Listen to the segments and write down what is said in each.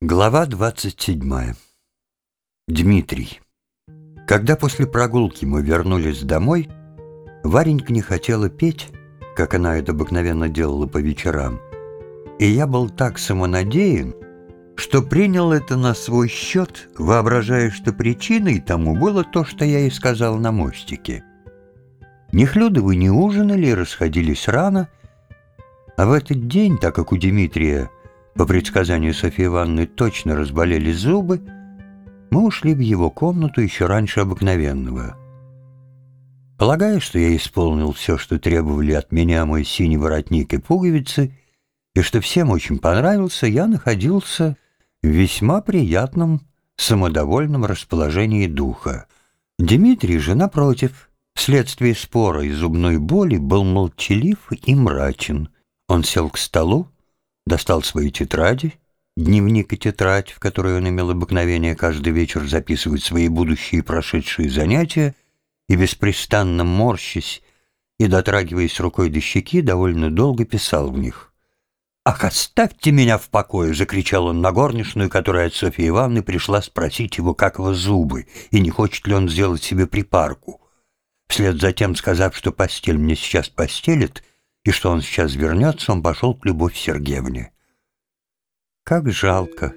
Глава 27. Дмитрий. Когда после прогулки мы вернулись домой, Варенька не хотела петь, как она это обыкновенно делала по вечерам, и я был так самонадеян, что принял это на свой счет, воображая, что причиной тому было то, что я и сказал на мостике. Нехлюдовы не ужинали и расходились рано, а в этот день, так как у Дмитрия по предсказанию Софьи Ивановны точно разболели зубы, мы ушли в его комнату еще раньше обыкновенного. Полагая, что я исполнил все, что требовали от меня мой синий воротник и пуговицы, и что всем очень понравился, я находился в весьма приятном, самодовольном расположении духа. Дмитрий же, напротив, вследствие спора и зубной боли, был молчалив и мрачен. Он сел к столу, достал свои тетради, дневник и тетрадь, в которой он имел обыкновение каждый вечер записывать свои будущие и прошедшие занятия, и беспрестанно морщась и дотрагиваясь рукой до щеки, довольно долго писал в них. «Ах, оставьте меня в покое!» — закричал он на горничную, которая от Софьи Ивановны пришла спросить его, как его зубы, и не хочет ли он сделать себе припарку. Вслед за тем, сказав, что постель мне сейчас постелит, и что он сейчас вернется, он пошел к Любовь Сергеевне. Как жалко,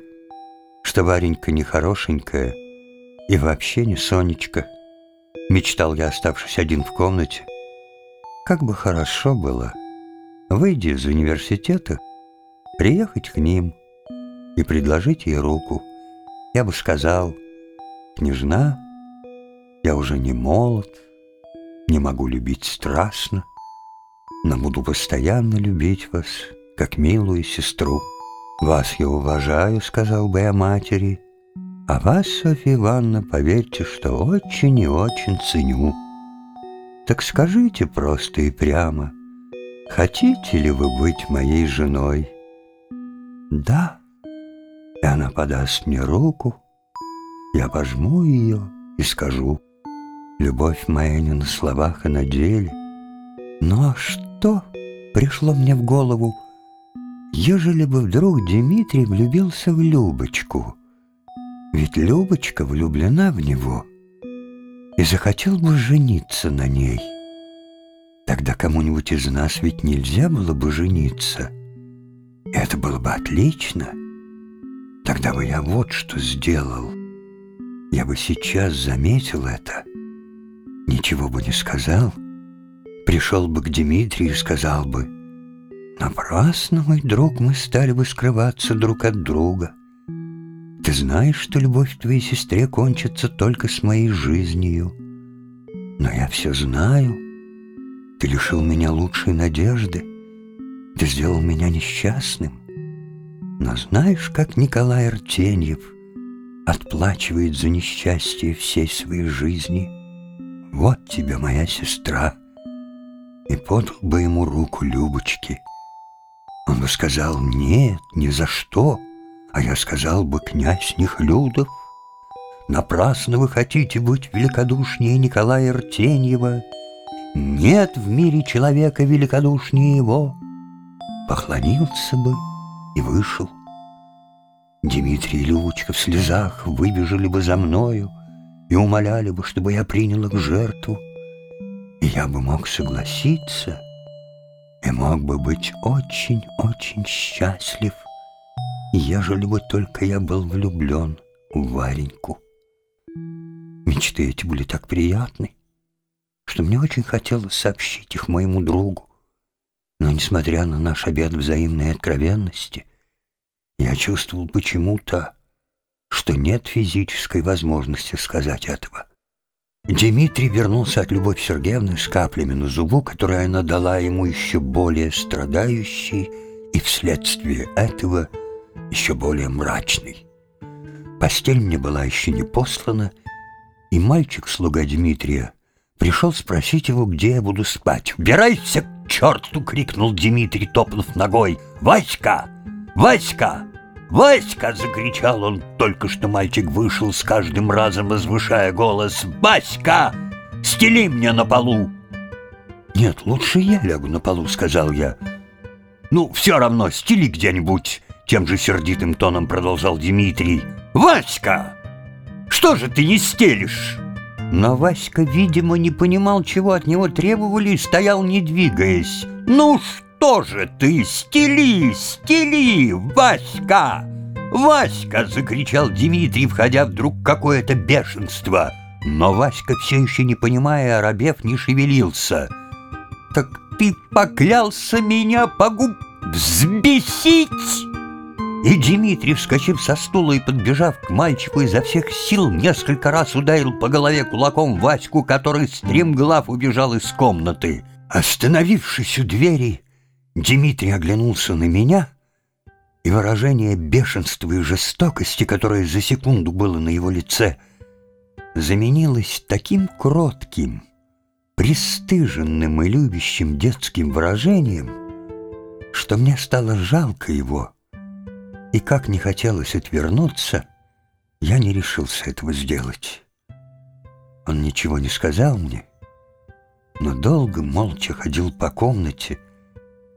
что Варенька нехорошенькая и вообще не Сонечка, мечтал я, оставшись один в комнате. Как бы хорошо было, выйдя из университета, приехать к ним и предложить ей руку. Я бы сказал, «Княжна, я уже не молод, не могу любить страстно, но буду постоянно любить вас, как милую сестру. Вас я уважаю, сказал бы я матери, а вас, Софья Ивановна, поверьте, что очень и очень ценю. Так скажите просто и прямо, хотите ли вы быть моей женой? Да. И она подаст мне руку, я пожму ее и скажу, любовь моя не на словах, а на деле. А что? Что пришло мне в голову, ежели бы вдруг Дмитрий влюбился в Любочку, ведь Любочка влюблена в него и захотел бы жениться на ней. Тогда кому-нибудь из нас ведь нельзя было бы жениться. Это было бы отлично. Тогда бы я вот что сделал. Я бы сейчас заметил это, ничего бы не сказал — Пришел бы к Дмитрию и сказал бы, «Напрасно, мой друг, мы стали бы скрываться друг от друга. Ты знаешь, что любовь к твоей сестре кончится только с моей жизнью. Но я все знаю. Ты лишил меня лучшей надежды. Ты сделал меня несчастным. Но знаешь, как Николай Артеньев отплачивает за несчастье всей своей жизни? Вот тебе моя сестра» подал бы ему руку Любочки. Он бы сказал «нет, ни за что», а я сказал бы «князь Нехлюдов». Напрасно вы хотите быть великодушнее Николая Ртеньева. Нет в мире человека великодушнее его. Поклонился бы и вышел. Дмитрий и Любочка в слезах выбежали бы за мною и умоляли бы, чтобы я принял их жертву я бы мог согласиться и мог бы быть очень-очень счастлив, ежели бы только я был влюблен в Вареньку. Мечты эти были так приятны, что мне очень хотелось сообщить их моему другу. Но, несмотря на наш обед взаимной откровенности, я чувствовал почему-то, что нет физической возможности сказать этого. Дмитрий вернулся от Любовь Сергеевны с каплями на зубу, которые она дала ему еще более страдающий и вследствие этого еще более мрачный. Постель мне была еще не послана, и мальчик-слуга Дмитрия пришел спросить его, где я буду спать. «Убирайся к черту!» — крикнул Дмитрий, топнув ногой. «Васька! Васька!» «Васька!» — закричал он. Только что мальчик вышел с каждым разом, возвышая голос. «Васька! Стели мне на полу!» «Нет, лучше я лягу на полу», — сказал я. «Ну, все равно, стели где-нибудь!» Тем же сердитым тоном продолжал Дмитрий. «Васька, что же ты не стелишь?» Но Васька, видимо, не понимал, чего от него требовали, и стоял, не двигаясь. «Ну что же ты, стели, стели, Васька!» «Васька!» — закричал Дмитрий, входя вдруг какое-то бешенство. Но Васька, все еще не понимая, оробев, не шевелился. «Так ты поклялся меня погуб... взбесить!» И Дмитрий, вскочив со стула и подбежав к мальчику, изо всех сил несколько раз ударил по голове кулаком Ваську, который стремглав убежал из комнаты. Остановившись у двери, Дмитрий оглянулся на меня, и выражение бешенства и жестокости, которое за секунду было на его лице, заменилось таким кротким, пристыженным и любящим детским выражением, что мне стало жалко его — и как не хотелось отвернуться, я не решился этого сделать. Он ничего не сказал мне, но долго молча ходил по комнате,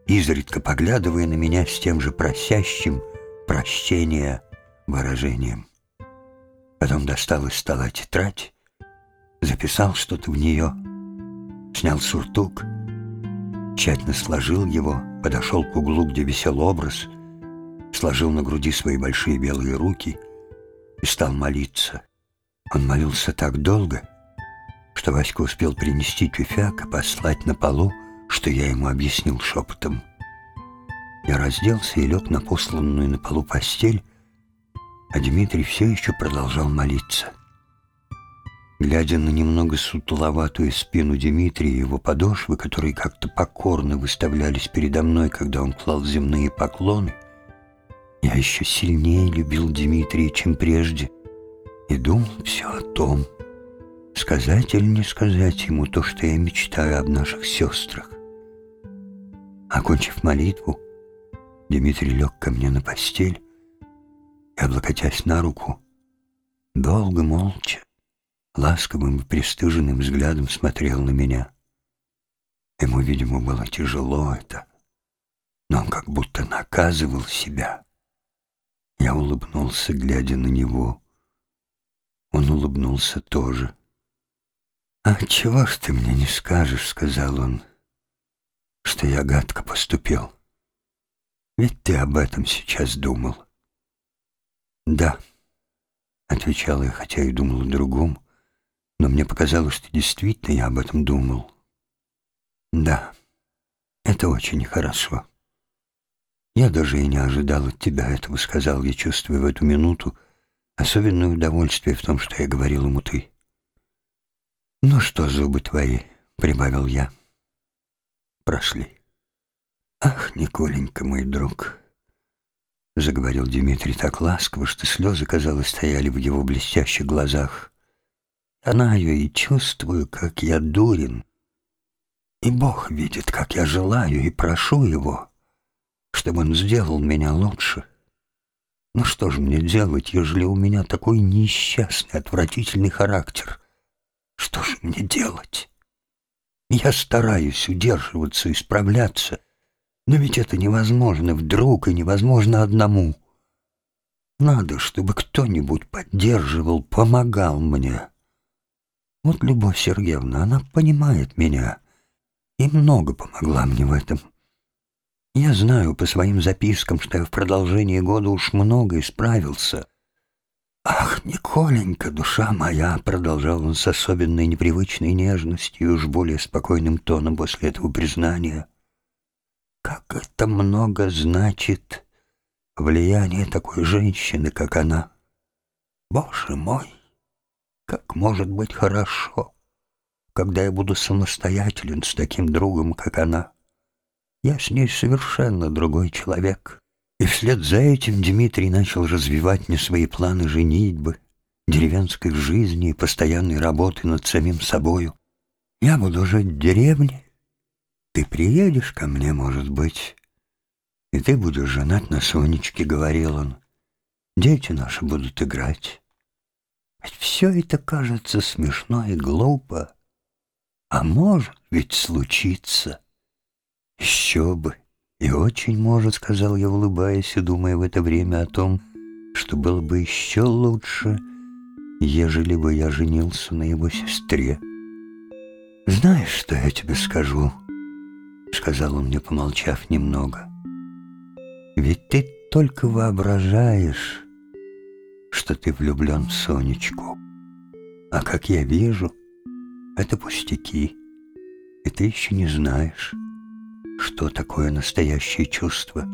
изредка поглядывая на меня с тем же просящим прощения выражением. Потом достал из стола тетрадь, записал что-то в нее, снял суртук, тщательно сложил его, подошел к углу, где висел образ, сложил на груди свои большие белые руки и стал молиться. Он молился так долго, что Васька успел принести тюфяк и послать на полу, что я ему объяснил шепотом. Я разделся и лег на посланную на полу постель, а Дмитрий все еще продолжал молиться. Глядя на немного сутуловатую спину Дмитрия и его подошвы, которые как-то покорно выставлялись передо мной, когда он клал земные поклоны, я еще сильнее любил Дмитрия, чем прежде, и думал все о том, сказать или не сказать ему то, что я мечтаю об наших сестрах. Окончив молитву, Дмитрий лег ко мне на постель и, облокотясь на руку, долго, молча, ласковым и пристыженным взглядом смотрел на меня. Ему, видимо, было тяжело это, но он как будто наказывал себя. Я улыбнулся, глядя на него. Он улыбнулся тоже. «А чего ж ты мне не скажешь?» — сказал он, — «что я гадко поступил. Ведь ты об этом сейчас думал». «Да», — отвечал я, хотя и думал о другом, но мне показалось, что действительно я об этом думал. «Да, это очень нехорошо». «Я даже и не ожидал от тебя этого», — сказал я, чувствуя в эту минуту особенное удовольствие в том, что я говорил ему «ты». «Ну что, зубы твои», — прибавил я, — «прошли». «Ах, Николенька, мой друг», — заговорил Дмитрий так ласково, что слезы, казалось, стояли в его блестящих глазах. «Я знаю и чувствую, как я дурен, и Бог видит, как я желаю и прошу Его» чтобы он сделал меня лучше. Ну что же мне делать, ежели у меня такой несчастный, отвратительный характер? Что же мне делать? Я стараюсь удерживаться и справляться, но ведь это невозможно вдруг и невозможно одному. Надо, чтобы кто-нибудь поддерживал, помогал мне. Вот Любовь Сергеевна, она понимает меня и много помогла мне в этом. Я знаю по своим запискам, что я в продолжении года уж много исправился. «Ах, Николенька, душа моя!» — продолжал он с особенной непривычной нежностью и уж более спокойным тоном после этого признания. «Как это много значит влияние такой женщины, как она! Боже мой, как может быть хорошо, когда я буду самостоятелен с таким другом, как она!» Я с ней совершенно другой человек. И вслед за этим Дмитрий начал развивать мне свои планы женитьбы, деревенской жизни и постоянной работы над самим собою. Я буду жить в деревне. Ты приедешь ко мне, может быть, и ты будешь женат на Сонечке, — говорил он. Дети наши будут играть. Ведь все это кажется смешно и глупо, а может ведь случиться. Еще бы, «И очень может», — сказал я, улыбаясь и думая в это время о том, что было бы еще лучше, ежели бы я женился на его сестре. «Знаешь, что я тебе скажу?» — сказал он мне, помолчав немного. «Ведь ты только воображаешь, что ты влюблен в Сонечку. А как я вижу, это пустяки, и ты еще не знаешь» что такое настоящее чувство.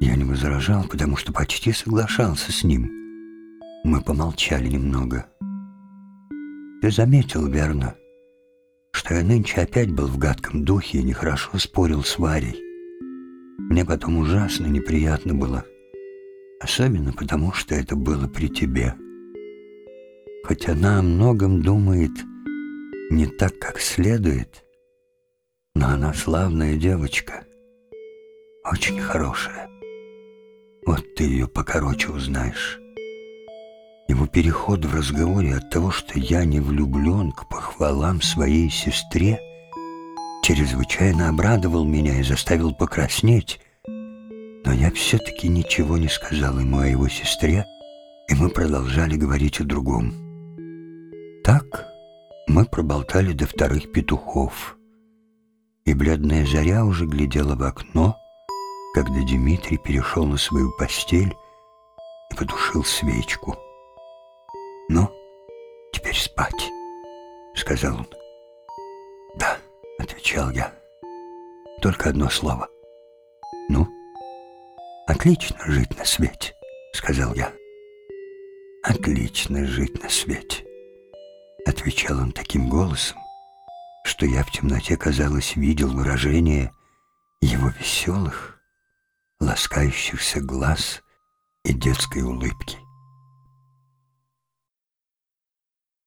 Я не возражал, потому что почти соглашался с ним. Мы помолчали немного. Ты заметил, верно, что я нынче опять был в гадком духе и нехорошо спорил с Варей. Мне потом ужасно неприятно было, особенно потому, что это было при тебе. Хоть она о многом думает не так, как следует — но она славная девочка, очень хорошая. Вот ты ее покороче узнаешь. Его переход в разговоре от того, что я не влюблен к похвалам своей сестре, чрезвычайно обрадовал меня и заставил покраснеть. Но я все-таки ничего не сказал ему о его сестре, и мы продолжали говорить о другом. Так мы проболтали до вторых петухов — и бледная заря уже глядела в окно, когда Дмитрий перешел на свою постель и потушил свечку. «Ну, теперь спать», — сказал он. «Да», — отвечал я. «Только одно слово». «Ну?» «Отлично жить на свете», — сказал я. «Отлично жить на свете», — отвечал он таким голосом, что я в темноте, казалось, видел выражение его веселых, ласкающихся глаз и детской улыбки.